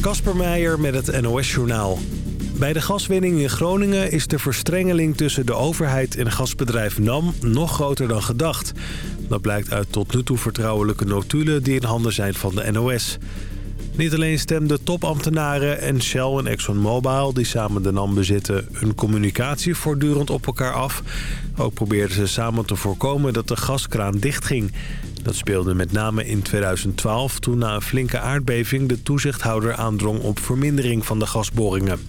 Kasper Meijer met het NOS-journaal. Bij de gaswinning in Groningen is de verstrengeling tussen de overheid en gasbedrijf NAM nog groter dan gedacht. Dat blijkt uit tot nu toe vertrouwelijke notulen die in handen zijn van de NOS. Niet alleen stemden topambtenaren en Shell en ExxonMobil... die samen de NAM bezitten, hun communicatie voortdurend op elkaar af. Ook probeerden ze samen te voorkomen dat de gaskraan dichtging. Dat speelde met name in 2012 toen na een flinke aardbeving... de toezichthouder aandrong op vermindering van de gasboringen.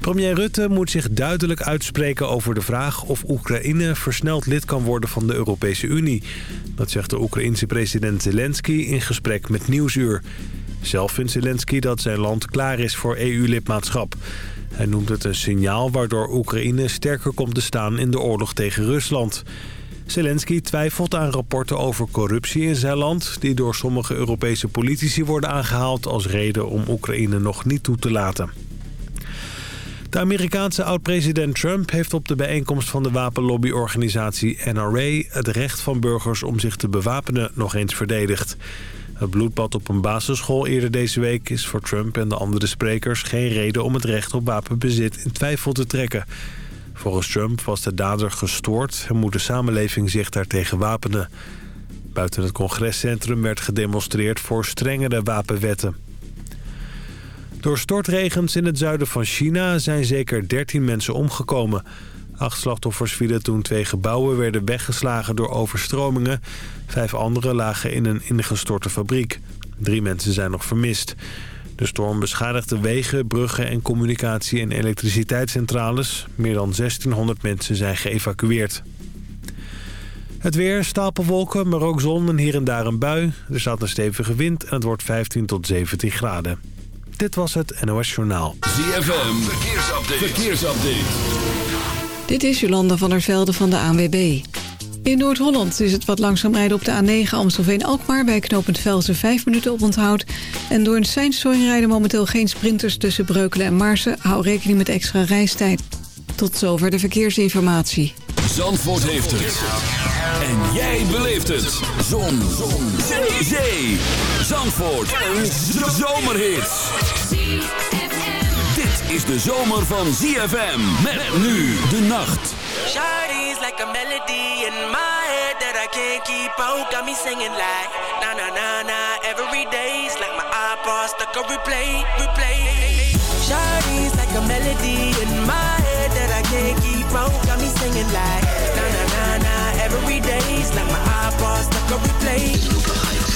Premier Rutte moet zich duidelijk uitspreken over de vraag of Oekraïne versneld lid kan worden van de Europese Unie. Dat zegt de Oekraïense president Zelensky in gesprek met Nieuwsuur. Zelf vindt Zelensky dat zijn land klaar is voor EU-lidmaatschap. Hij noemt het een signaal waardoor Oekraïne sterker komt te staan in de oorlog tegen Rusland. Zelensky twijfelt aan rapporten over corruptie in zijn land... die door sommige Europese politici worden aangehaald als reden om Oekraïne nog niet toe te laten. De Amerikaanse oud-president Trump heeft op de bijeenkomst van de wapenlobbyorganisatie NRA... het recht van burgers om zich te bewapenen nog eens verdedigd. Het bloedbad op een basisschool eerder deze week is voor Trump en de andere sprekers... geen reden om het recht op wapenbezit in twijfel te trekken. Volgens Trump was de dader gestoord en moet de samenleving zich daartegen wapenen. Buiten het congrescentrum werd gedemonstreerd voor strengere wapenwetten. Door stortregens in het zuiden van China zijn zeker 13 mensen omgekomen. Acht slachtoffers vielen toen twee gebouwen werden weggeslagen door overstromingen. Vijf anderen lagen in een ingestorte fabriek. Drie mensen zijn nog vermist. De storm beschadigde wegen, bruggen en communicatie- en elektriciteitscentrales. Meer dan 1600 mensen zijn geëvacueerd. Het weer, stapelwolken, maar ook zon en hier en daar een bui. Er staat een stevige wind en het wordt 15 tot 17 graden. Dit was het NOS Journaal. ZFM, verkeersupdate. verkeersupdate. Dit is Jolanda van der Velde van de ANWB. In Noord-Holland is het wat langzaam rijden op de A9 Amstelveen-Alkmaar... bij knooppunt Velsen 5 minuten op onthoud. En door een seinstoring rijden momenteel geen sprinters tussen Breukelen en Marsen. Hou rekening met extra reistijd. Tot zover de verkeersinformatie. Zandvoort heeft het. En jij beleeft het. Zon. Zon. Zee. Zandvoort. Een zomerhit. Is de zomer van ZFM. Met nu de nacht. Shawty's like a melody in my head that I can't keep out. Got me singing like na na na na every day's like my iPod stuck on replay, replay. Shawty's like a melody in my head that I can't keep out. Got me singing like na na na na every day's like my iPod stuck on replay.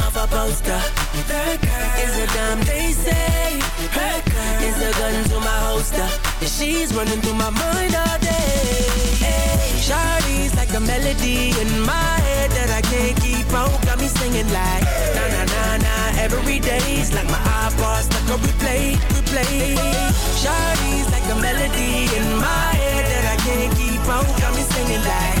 poster. That girl is a damn they say. That girl is a gun to my holster. She's running through my mind all day. Hey, Shawty's like a melody in my head that I can't keep out. Got me singing like na na na na every day's like my iPod stuck on replay, replay. Shawty's like a melody in my head that I can't keep out. Got me singing like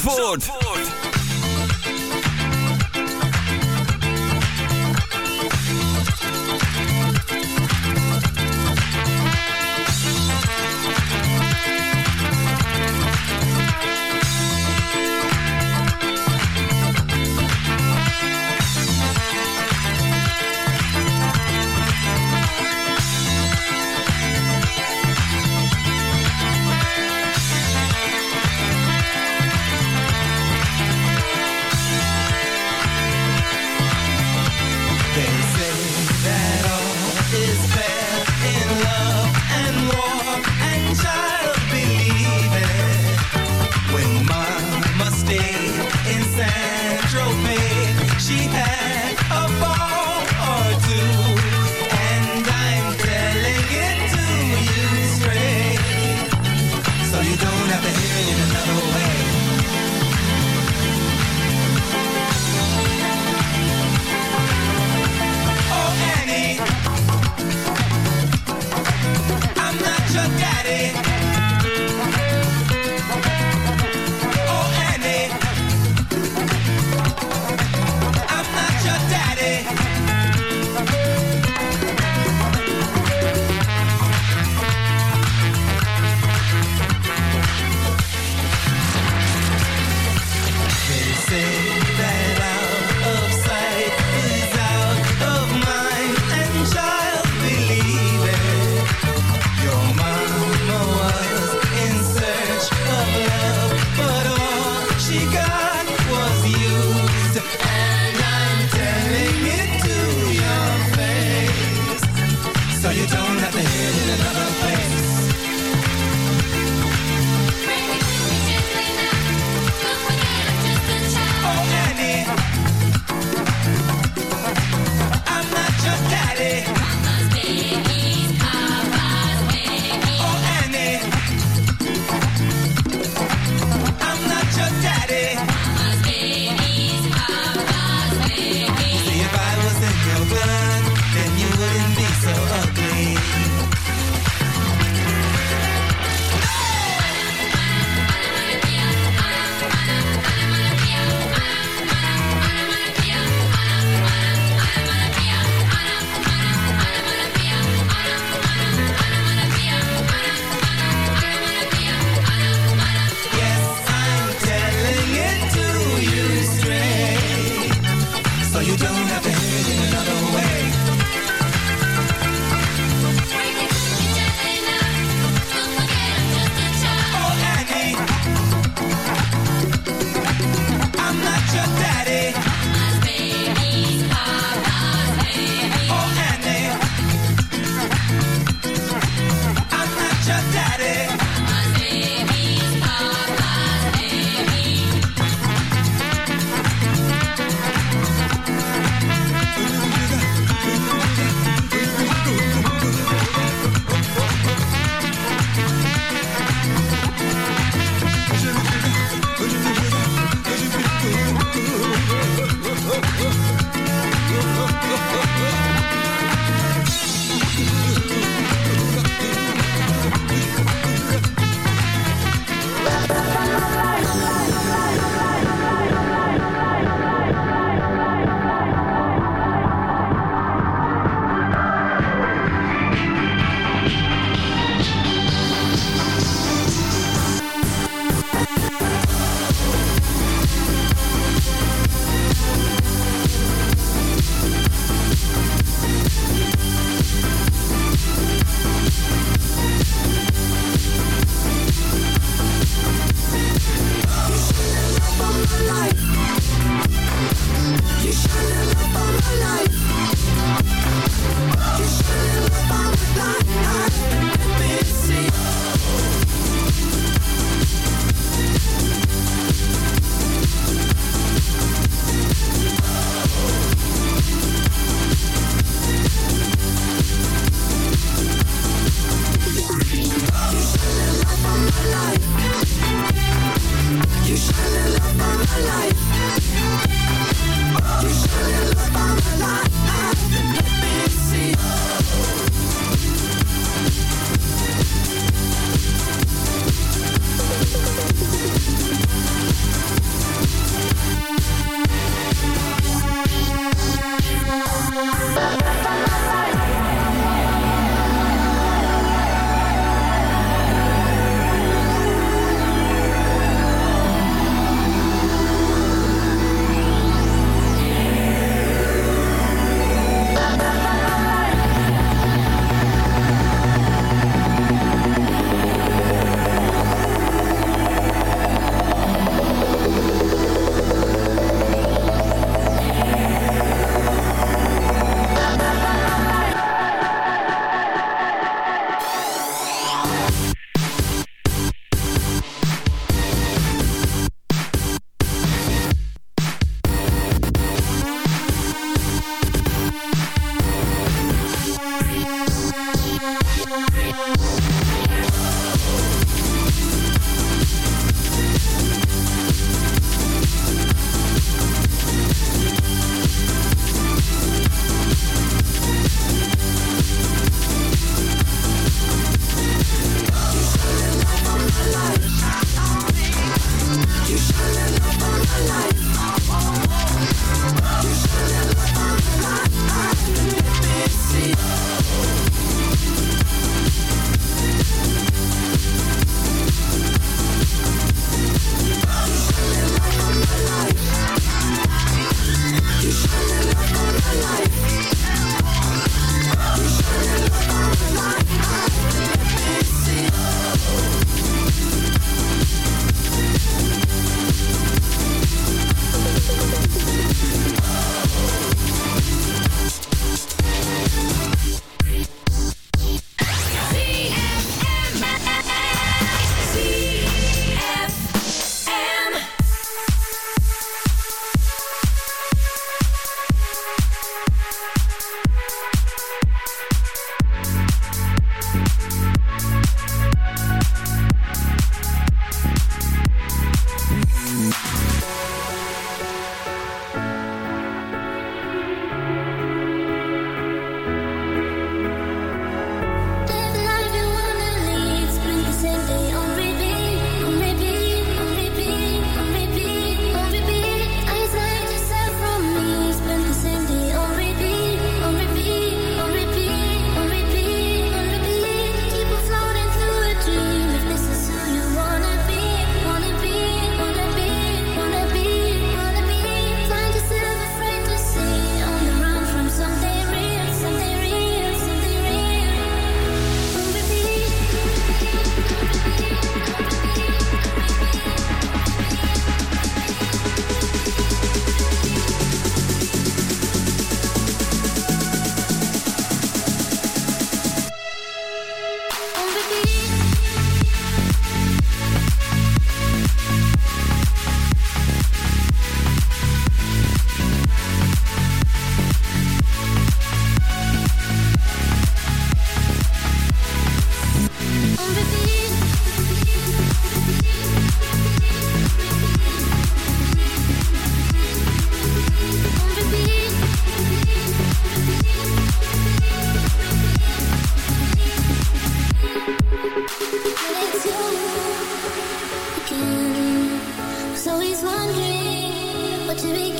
Zandvoort. Zandvoort.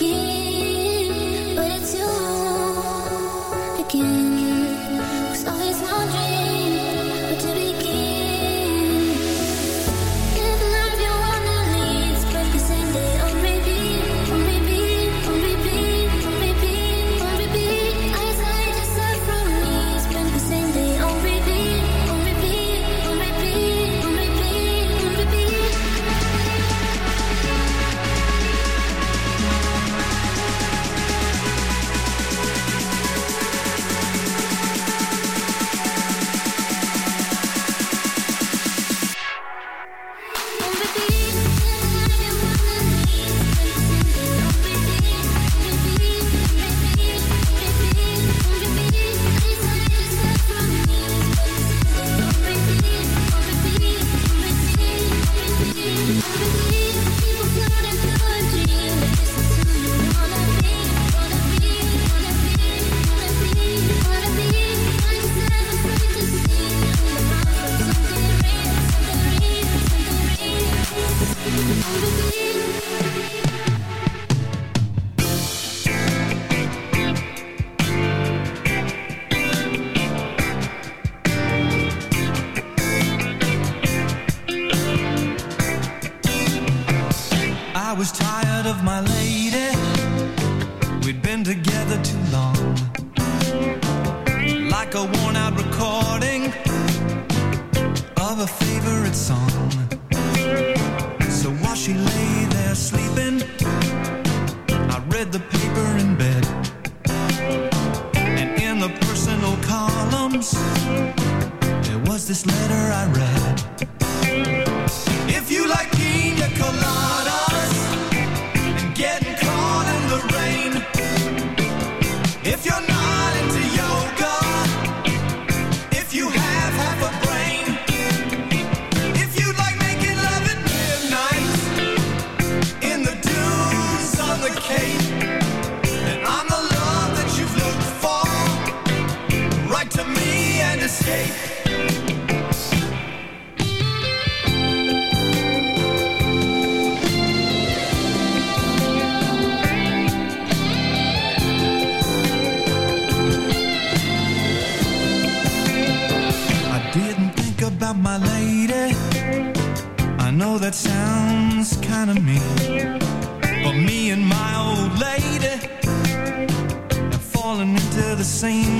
give, but it's you again. letter I read. same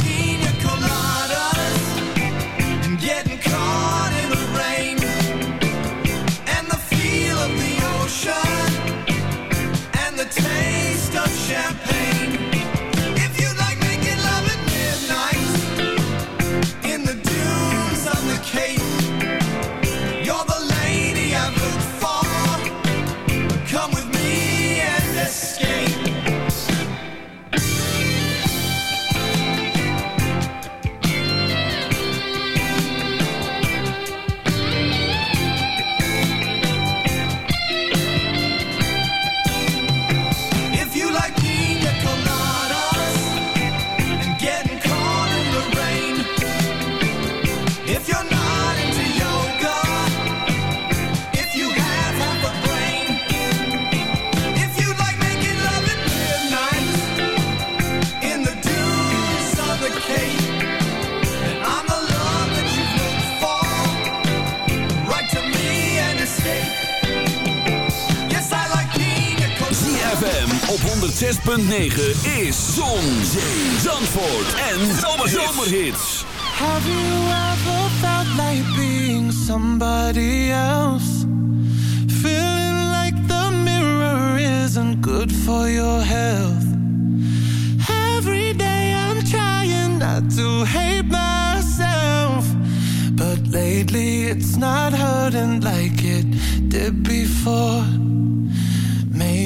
106.9 is Zon, Zee, Zandvoort en Zomerhits. Have you ever felt like being somebody else? Feeling like the mirror isn't good for your health. Every day I'm trying not to hate myself. But lately it's not hurting like it did before.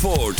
Zandvoort.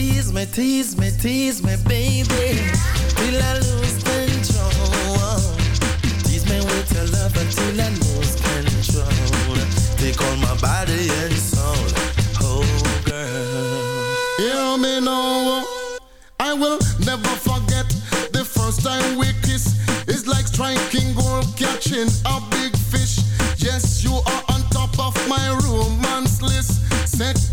Tease me, tease me, tease me, baby. Till I lose control. Tease me with your love until I lose control. Take all my body and soul. Oh, girl. Hear me now. I will never forget The first time we kissed. It's like striking gold Catching a big fish. Yes, you are on top of my romance list. Second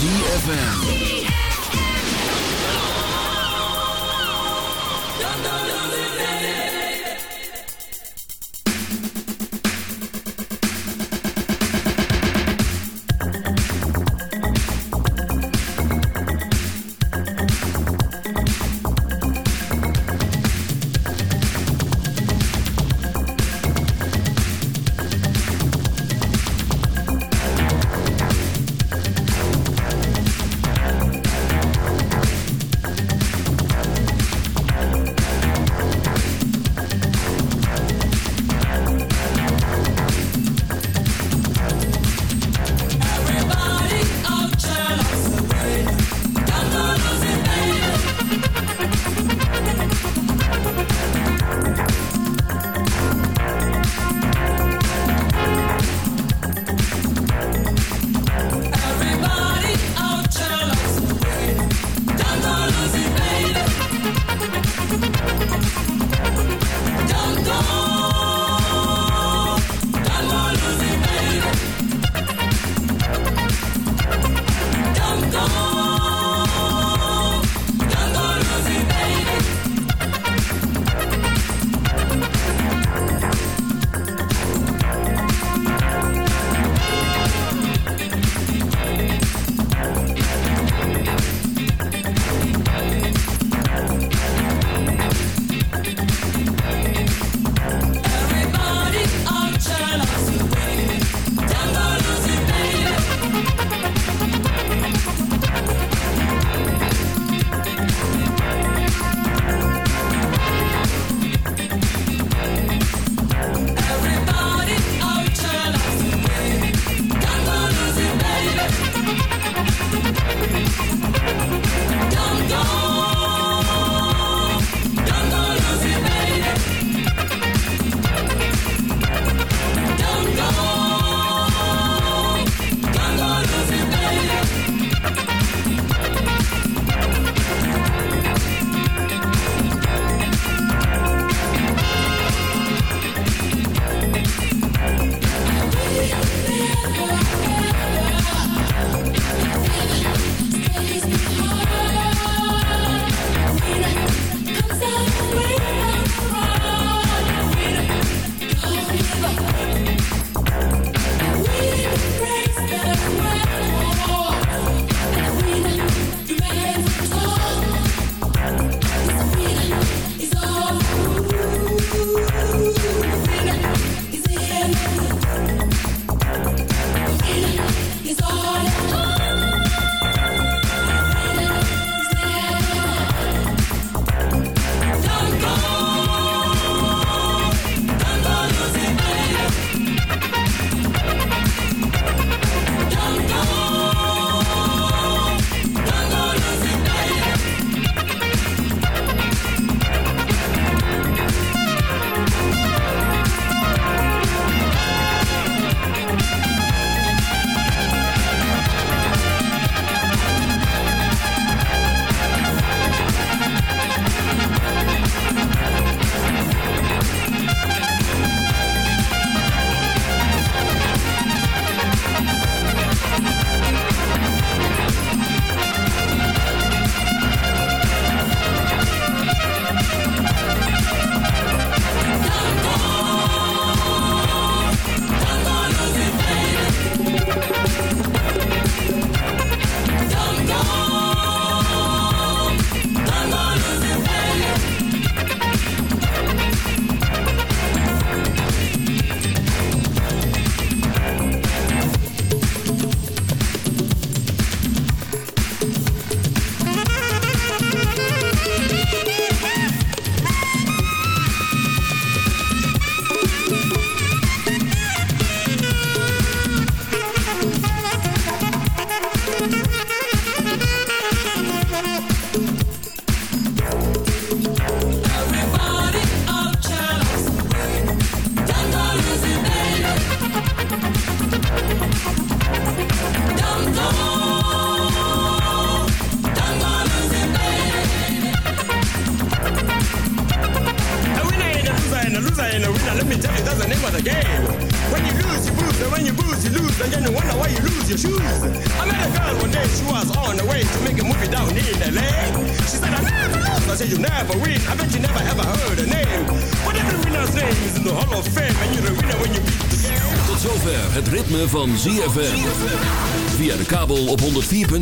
ZFM.